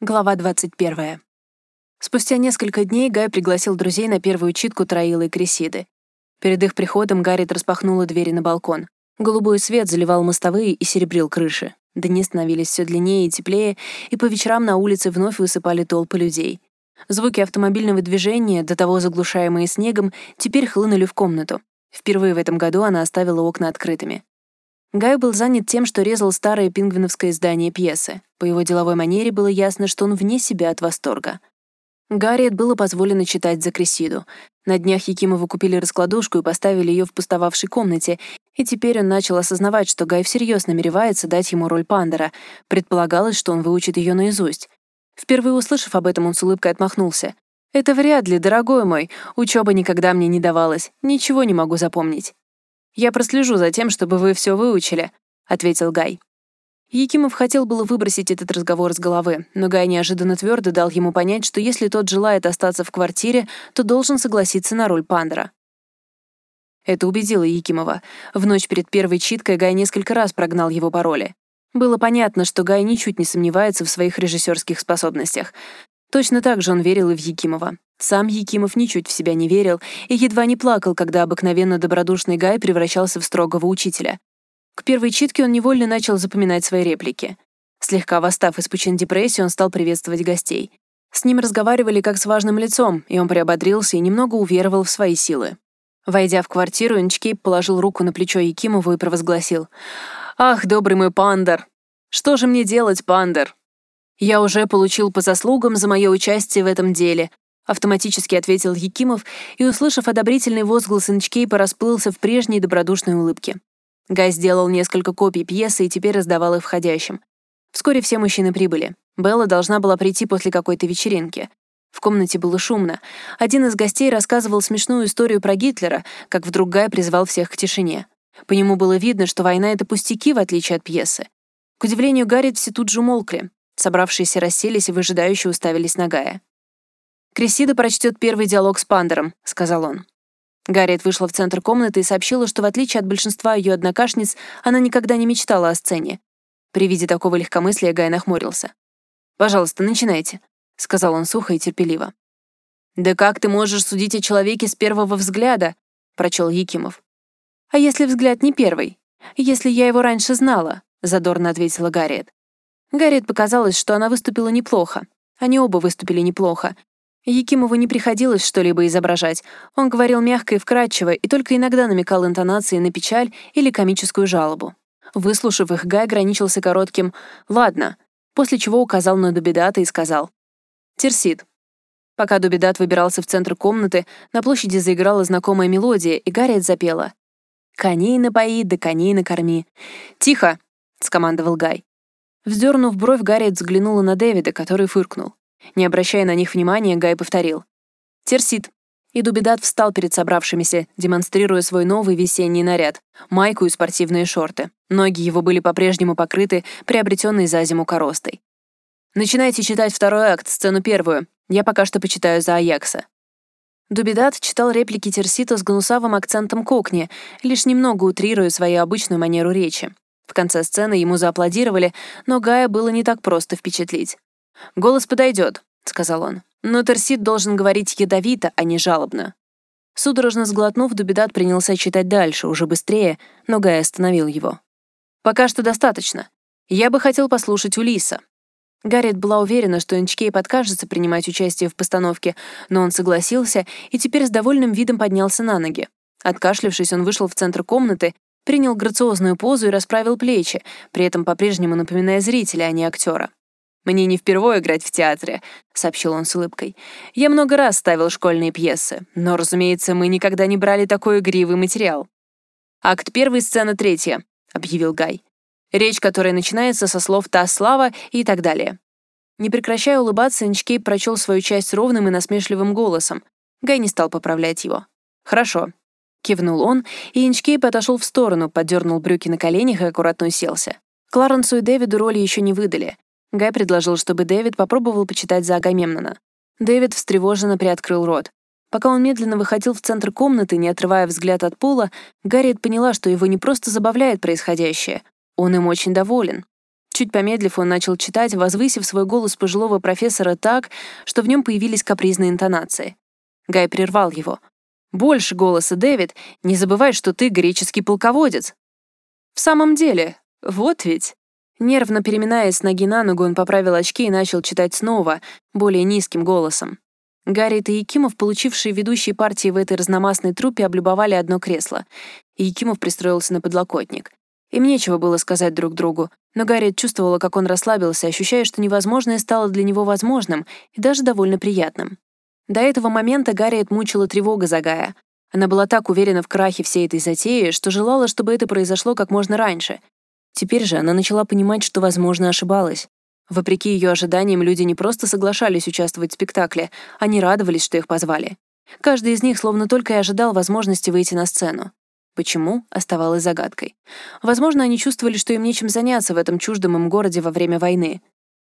Глава 21. Спустя несколько дней Гай пригласил друзей на первую читку Троила и Кресиды. Перед их приходом Гаррит распахнула двери на балкон. Голубой свет заливал мостовые и серебрил крыши. Дни становились все длиннее и теплее, и по вечерам на улице вновь высыпали толпы людей. Звуки автомобильного движения, до того заглушаемые снегом, теперь хлынули в комнату. Впервые в этом году она оставила окна открытыми. Гай был занят тем, что резал старое пингвиновское издание пьесы. По его деловой манере было ясно, что он вне себя от восторга. Гарриет было позволено читать за Кресиду. На днях Якимову купили раскладушку и поставили ее в пустовавшей комнате, и теперь он начал осознавать, что Гай всерьез намеревается дать ему роль Пандера. Предполагалось, что он выучит ее наизусть. Впервые услышав об этом, он с улыбкой отмахнулся. «Это вряд ли, дорогой мой. Учеба никогда мне не давалась. Ничего не могу запомнить». «Я прослежу за тем, чтобы вы все выучили», — ответил Гай. Якимов хотел было выбросить этот разговор с головы, но Гай неожиданно твердо дал ему понять, что если тот желает остаться в квартире, то должен согласиться на роль Пандера. Это убедило Якимова. В ночь перед первой читкой Гай несколько раз прогнал его пароли. Было понятно, что Гай ничуть не сомневается в своих режиссерских способностях. Точно так же он верил и в Якимова. Сам Якимов ничуть в себя не верил и едва не плакал, когда обыкновенно добродушный Гай превращался в строгого учителя. К первой читке он невольно начал запоминать свои реплики. Слегка восстав из пучин депрессии, он стал приветствовать гостей. С ним разговаривали как с важным лицом, и он приободрился и немного уверовал в свои силы. Войдя в квартиру, Инчкейп положил руку на плечо Якимову и провозгласил. «Ах, добрый мой пандер! Что же мне делать, пандер? Я уже получил по заслугам за мое участие в этом деле, автоматически ответил Якимов и, услышав одобрительный возглас Инчкейпа, расплылся в прежней добродушной улыбке. Гай сделал несколько копий пьесы и теперь раздавал их входящим. Вскоре все мужчины прибыли. Белла должна была прийти после какой-то вечеринки. В комнате было шумно. Один из гостей рассказывал смешную историю про Гитлера, как вдруг Гай призвал всех к тишине. По нему было видно, что война — это пустяки, в отличие от пьесы. К удивлению Гарри все тут же умолкли. Собравшиеся расселись и выжидающе уставились на Гая. «Кресида прочтет первый диалог с Пандером», — сказал он. Гарриет вышла в центр комнаты и сообщила, что в отличие от большинства ее однокашниц, она никогда не мечтала о сцене. При виде такого легкомыслия Гай нахмурился. «Пожалуйста, начинайте», — сказал он сухо и терпеливо. «Да как ты можешь судить о человеке с первого взгляда?» — прочел Якимов. «А если взгляд не первый? Если я его раньше знала?» — задорно ответила Гарриет. Гарриет показалось, что она выступила неплохо. Они оба выступили неплохо, Якимову не приходилось что-либо изображать. Он говорил мягко и вкрадчиво и только иногда намекал интонацией на печаль или комическую жалобу. Выслушав их, Гай ограничился коротким «Ладно», после чего указал на Дубидата и сказал «Терсид». Пока Дубидат выбирался в центр комнаты, на площади заиграла знакомая мелодия, и Гарриет запела «Коней напои, да коней накорми». «Тихо!» — скомандовал Гай. Вздернув бровь, Гарриет взглянула на Дэвида, который фыркнул. Не обращая на них внимания, Гай повторил. «Терсит». И Дубидат встал перед собравшимися, демонстрируя свой новый весенний наряд — майку и спортивные шорты. Ноги его были по-прежнему покрыты, приобретенной за зиму коростой. «Начинайте читать второй акт, сцену первую. Я пока что почитаю за Аякса». Дубидат читал реплики Терсита с гнусавым акцентом кокни, лишь немного утрируя свою обычную манеру речи. В конце сцены ему зааплодировали, но Гая было не так просто впечатлить. «Голос подойдет», — сказал он. «Но Терсит должен говорить ядовито, а не жалобно». Судорожно сглотнув, Дубидат принялся читать дальше, уже быстрее, но Гай остановил его. «Пока что достаточно. Я бы хотел послушать Улиса». Гарриет была уверена, что Инчкей подкажется принимать участие в постановке, но он согласился и теперь с довольным видом поднялся на ноги. Откашлившись, он вышел в центр комнаты, принял грациозную позу и расправил плечи, при этом по-прежнему напоминая зрителя, а не актера. «Мне не впервые играть в театре», — сообщил он с улыбкой. «Я много раз ставил школьные пьесы, но, разумеется, мы никогда не брали такой игривый материал». «Акт первый, сцена третья», — объявил Гай. Речь, которая начинается со слов «та слава» и так далее. Не прекращая улыбаться, Инчкейп прочел свою часть ровным и насмешливым голосом. Гай не стал поправлять его. «Хорошо», — кивнул он, и Инчкейп отошел в сторону, поддернул брюки на коленях и аккуратно уселся. Кларенсу и Дэвиду роли еще не выдали. Гай предложил, чтобы Дэвид попробовал почитать за Агамемнона. Дэвид встревоженно приоткрыл рот. Пока он медленно выходил в центр комнаты, не отрывая взгляд от пола, Гарриет поняла, что его не просто забавляет происходящее. Он им очень доволен. Чуть помедлив, он начал читать, возвысив свой голос пожилого профессора так, что в нем появились капризные интонации. Гай прервал его. «Больше голоса, Дэвид. Не забывай, что ты греческий полководец». «В самом деле, вот ведь». Нервно переминаясь с ноги на ногу, он поправил очки и начал читать снова, более низким голосом. Гарриет и Якимов, получившие ведущие партии в этой разномастной труппе, облюбовали одно кресло. Якимов пристроился на подлокотник. Им нечего было сказать друг другу, но Гарриет чувствовала, как он расслабился, ощущая, что невозможное стало для него возможным и даже довольно приятным. До этого момента Гарриет мучила тревога за Гая. Она была так уверена в крахе всей этой затеи, что желала, чтобы это произошло как можно раньше. Теперь же она начала понимать, что, возможно, ошибалась. Вопреки ее ожиданиям, люди не просто соглашались участвовать в спектакле, они радовались, что их позвали. Каждый из них словно только и ожидал возможности выйти на сцену. Почему, оставалось загадкой. Возможно, они чувствовали, что им нечем заняться в этом чуждом им городе во время войны.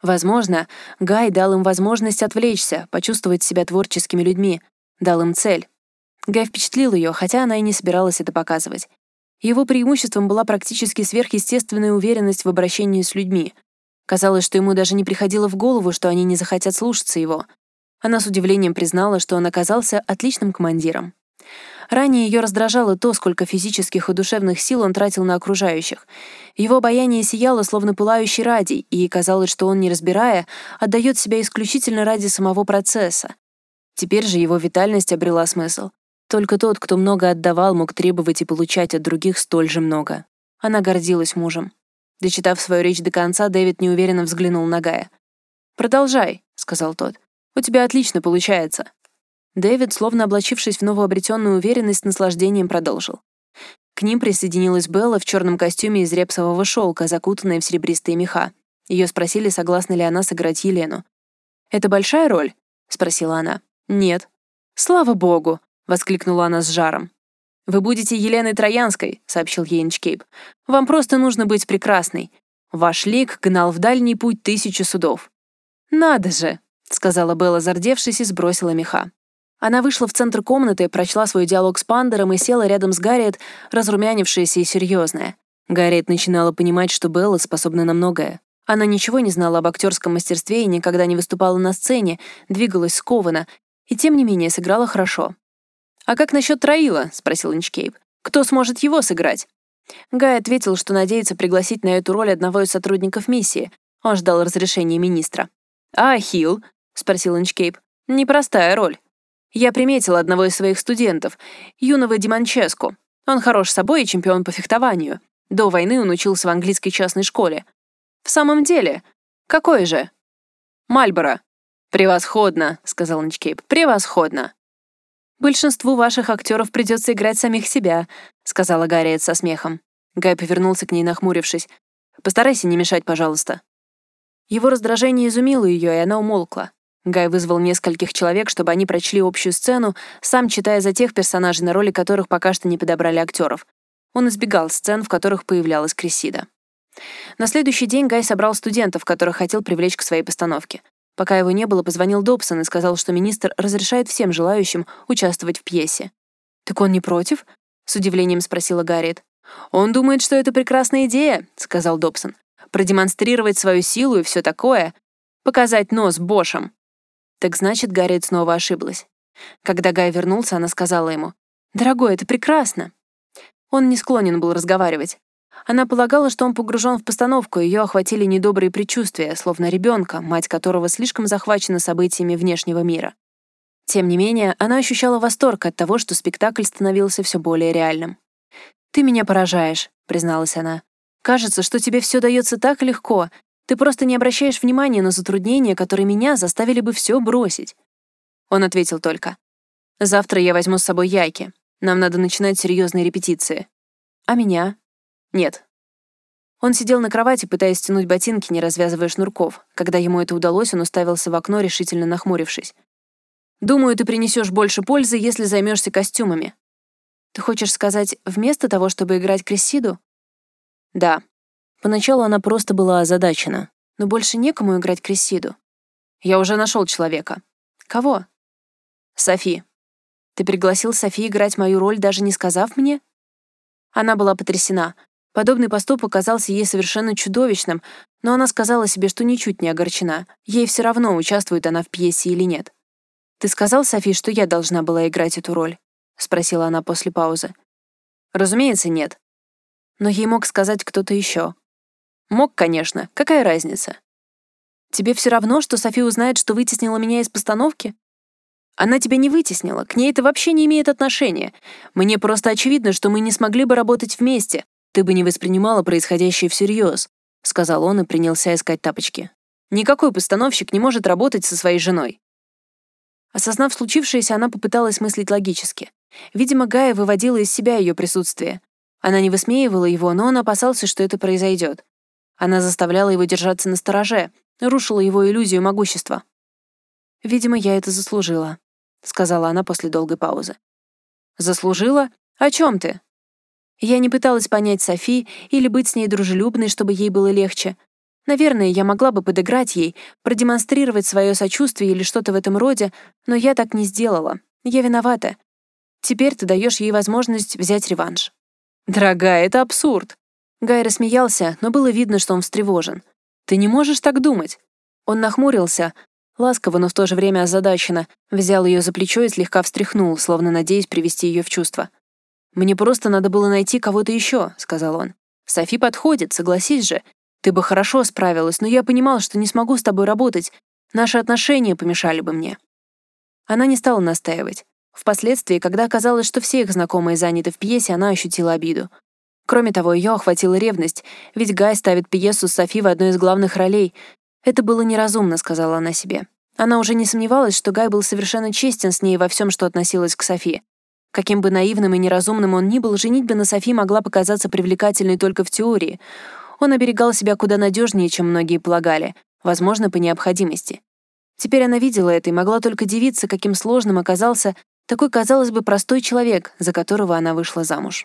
Возможно, Гай дал им возможность отвлечься, почувствовать себя творческими людьми, дал им цель. Гай впечатлил ее, хотя она и не собиралась это показывать. Его преимуществом была практически сверхъестественная уверенность в обращении с людьми. Казалось, что ему даже не приходило в голову, что они не захотят слушаться его. Она с удивлением признала, что он оказался отличным командиром. Ранее ее раздражало то, сколько физических и душевных сил он тратил на окружающих. Его обаяние сияло, словно пылающий радий, и казалось, что он, не разбирая, отдает себя исключительно ради самого процесса. Теперь же его витальность обрела смысл. Только тот, кто много отдавал, мог требовать и получать от других столь же много. Она гордилась мужем. Дочитав свою речь до конца, Дэвид неуверенно взглянул на Гая. «Продолжай», — сказал тот. «У тебя отлично получается». Дэвид, словно облачившись в новообретенную уверенность, наслаждением продолжил. К ним присоединилась Белла в черном костюме из репсового шелка, закутанная в серебристые меха. Ее спросили, согласна ли она сыграть Елену. «Это большая роль?» — спросила она. «Нет». «Слава богу!» — воскликнула она с жаром. «Вы будете Еленой Троянской», — сообщил ей. «Вам просто нужно быть прекрасной. Ваш лик гнал в дальний путь тысячи судов». «Надо же», — сказала Белла, зардевшись, и сбросила меха. Она вышла в центр комнаты, прочла свой диалог с Пандером и села рядом с Гарриет, разрумянившаяся и серьезная. Гарриет начинала понимать, что Белла способна на многое. Она ничего не знала об актерском мастерстве и никогда не выступала на сцене, двигалась скованно, и тем не менее сыграла хорошо. «А как насчет Троила?» — спросил Инчкейп. «Кто сможет его сыграть?» Гай ответил, что надеется пригласить на эту роль одного из сотрудников миссии. Он ждал разрешения министра. «А Хилл?» — спросил Инчкейп. «Непростая роль». Я приметил одного из своих студентов, юного Диманческу. Он хорош собой и чемпион по фехтованию. До войны он учился в английской частной школе. В самом деле? Какой же? Мальборо. Превосходно, сказал Ничкейп. Превосходно. Большинству ваших актеров придется играть самих себя, сказала Гарриет со смехом. Гай повернулся к ней, нахмурившись. Постарайся не мешать, пожалуйста. Его раздражение изумило ее, и она умолкла. Гай вызвал нескольких человек, чтобы они прочли общую сцену, сам читая за тех персонажей, на роли которых пока что не подобрали актеров. Он избегал сцен, в которых появлялась Крисида. На следующий день Гай собрал студентов, которых хотел привлечь к своей постановке. Пока его не было, позвонил Добсон и сказал, что министр разрешает всем желающим участвовать в пьесе. «Так он не против?» — с удивлением спросила Гарриет. «Он думает, что это прекрасная идея», — сказал Добсон. «Продемонстрировать свою силу и все такое. Показать нос Бошам. Так значит, Гарриет снова ошиблась. Когда Гай вернулся, она сказала ему, «Дорогой, это прекрасно». Он не склонен был разговаривать. Она полагала, что он погружен в постановку, ее охватили недобрые предчувствия, словно ребенка, мать которого слишком захвачена событиями внешнего мира. Тем не менее, она ощущала восторг от того, что спектакль становился все более реальным. «Ты меня поражаешь», — призналась она. «Кажется, что тебе все дается так легко, ты просто не обращаешь внимания на затруднения, которые меня заставили бы все бросить». Он ответил только. «Завтра я возьму с собой яйки. Нам надо начинать серьезные репетиции». «А меня?» «Нет». Он сидел на кровати, пытаясь стянуть ботинки, не развязывая шнурков. Когда ему это удалось, он уставился в окно, решительно нахмурившись. «Думаю, ты принесешь больше пользы, если займешься костюмами». «Ты хочешь сказать, вместо того, чтобы играть Крессиду?» «Да», Поначалу она просто была озадачена, но больше некому играть Крессиду. Я уже нашел человека. Кого? Софи. Ты пригласил Софи играть мою роль, даже не сказав мне? Она была потрясена. Подобный поступок казался ей совершенно чудовищным, но она сказала себе, что ничуть не огорчена. Ей все равно, участвует она в пьесе или нет. «Ты сказал, Софи, что я должна была играть эту роль?» — спросила она после паузы. «Разумеется, нет. Но ей мог сказать кто-то еще. Мог, конечно. Какая разница? Тебе все равно, что Софи узнает, что вытеснила меня из постановки? Она тебя не вытеснила, к ней это вообще не имеет отношения. Мне просто очевидно, что мы не смогли бы работать вместе. Ты бы не воспринимала происходящее всерьез, сказал он и принялся искать тапочки. Никакой постановщик не может работать со своей женой. Осознав случившееся, она попыталась мыслить логически. Видимо, Гая выводила из себя ее присутствие. Она не высмеивала его, но он опасался, что это произойдет. Она заставляла его держаться на стороже, рушила его иллюзию могущества. «Видимо, я это заслужила», — сказала она после долгой паузы. «Заслужила? О чем ты?» Я не пыталась понять Софи или быть с ней дружелюбной, чтобы ей было легче. Наверное, я могла бы подыграть ей, продемонстрировать свое сочувствие или что-то в этом роде, но я так не сделала. Я виновата. Теперь ты даешь ей возможность взять реванш. Дорогая, это абсурд. Гай рассмеялся, но было видно, что он встревожен. Ты не можешь так думать. Он нахмурился, ласково, но в то же время озадаченно, взял ее за плечо и слегка встряхнул, словно надеясь привести ее в чувство. «Мне просто надо было найти кого-то еще», — сказал он. «Софи подходит, согласись же. Ты бы хорошо справилась, но я понимал, что не смогу с тобой работать. Наши отношения помешали бы мне». Она не стала настаивать. Впоследствии, когда оказалось, что все их знакомые заняты в пьесе, она ощутила обиду. Кроме того, ее охватила ревность, ведь Гай ставит пьесу с Софи в одной из главных ролей. Это было неразумно, сказала она себе. Она уже не сомневалась, что Гай был совершенно честен с ней во всем, что относилось к Софи. Каким бы наивным и неразумным он ни был, женитьба на Софи могла показаться привлекательной только в теории. Он оберегал себя куда надежнее, чем многие полагали, возможно, по необходимости. Теперь она видела это и могла только дивиться, каким сложным оказался такой, казалось бы, простой человек, за которого она вышла замуж.